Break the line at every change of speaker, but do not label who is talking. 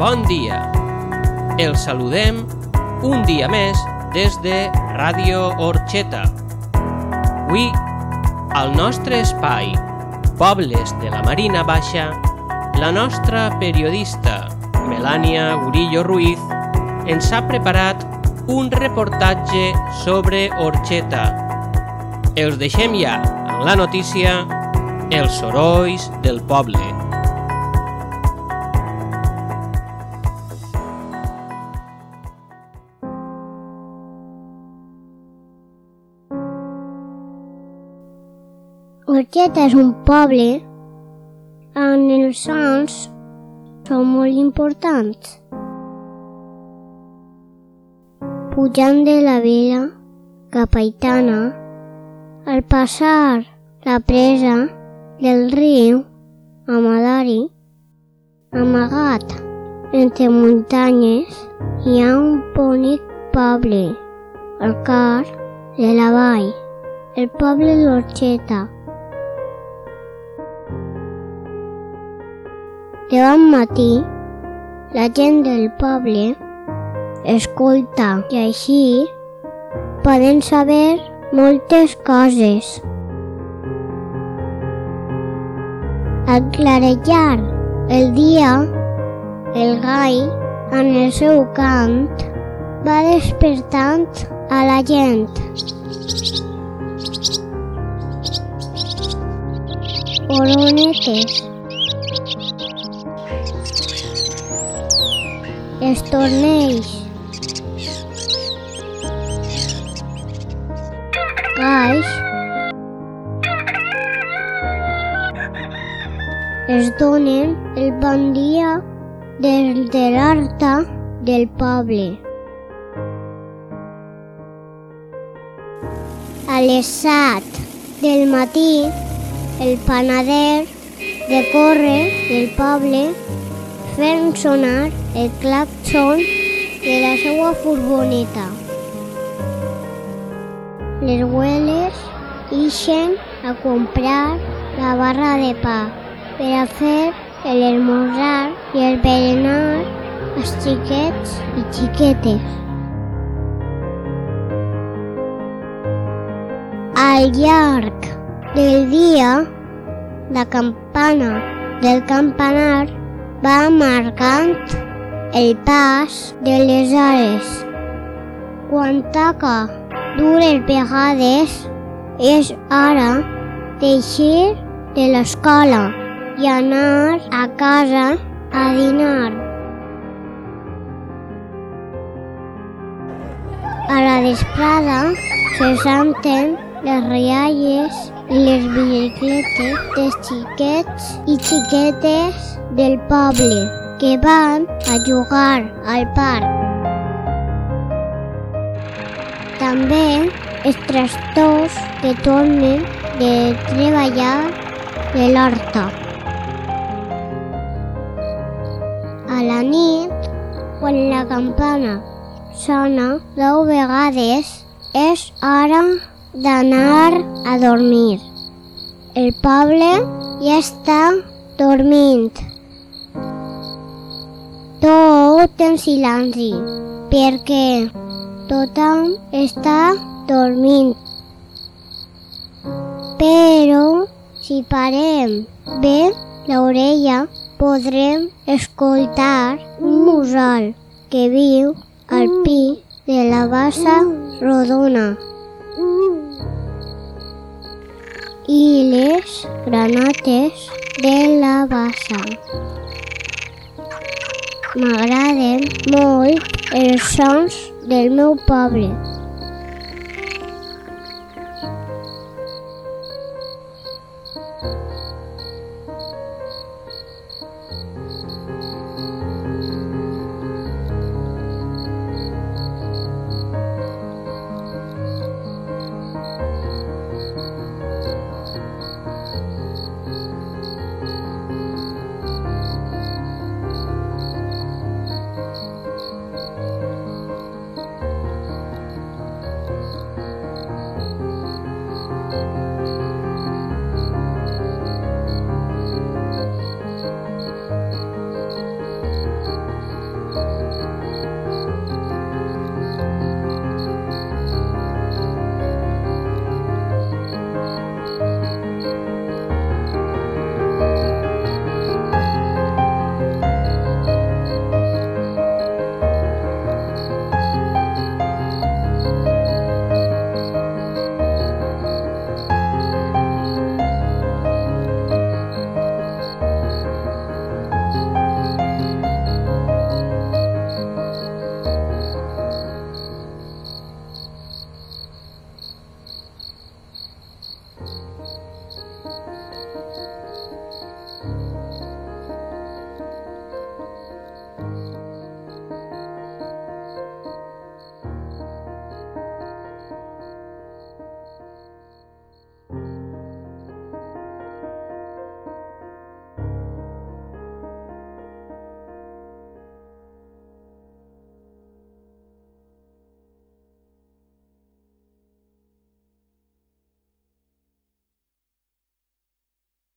bon dia. El saludem un dia més des de Ràdio Orxeta. Avui, al nostre espai Pobles de la Marina Baixa, la nostra periodista Melania Gurillo Ruiz ens ha preparat un reportatge sobre Orxeta. Els deixem ja amb la notícia Els sorolls del poble.
Orxeta és un poble on els sons són molt importants. Pujant de la vila cap a Itana, al passar la presa del riu Amadari, amagat entre muntanyes, hi ha un bonic poble, al car de la vall, el poble d'Orxeta. De bon matí, la gent del poble escolta i així poden saber moltes coses. Al clarejar el dia, el gall, en el seu cant, va despertant a la gent. Oronetes. Estornells. Galls. Es donen el bon dia des de l'horta del poble. A les set del matí, el panader de córrer del poble fent sonar el claxon de la seva furgoneta. Les hueles ixen a comprar la barra de pa per a fer l'esmorzar i el berenar als xiquets i xiquetes. Al llarg del dia, la campana del campanar va marcant el pas de les hores. Quan toca dures vegades és hora d'eixir de l'escola i anar a casa a dinar. A la vesprada se senten les rialles les bicicletes dels xiquets i xiquetes del poble que van a jugar al parc. També els tractors que tornen de treballar de l'horta. A la nit, quan la campana sona deu vegades, és hora d'anar a dormir. El poble ja està dormint. Tot en silenci, perquè tothom està dormint. Però si parem bé l'orella, podrem escoltar un musol que viu al pi de la bassa rodona. I les granotes de la bassa. M'agraden molt els sons del meu poble.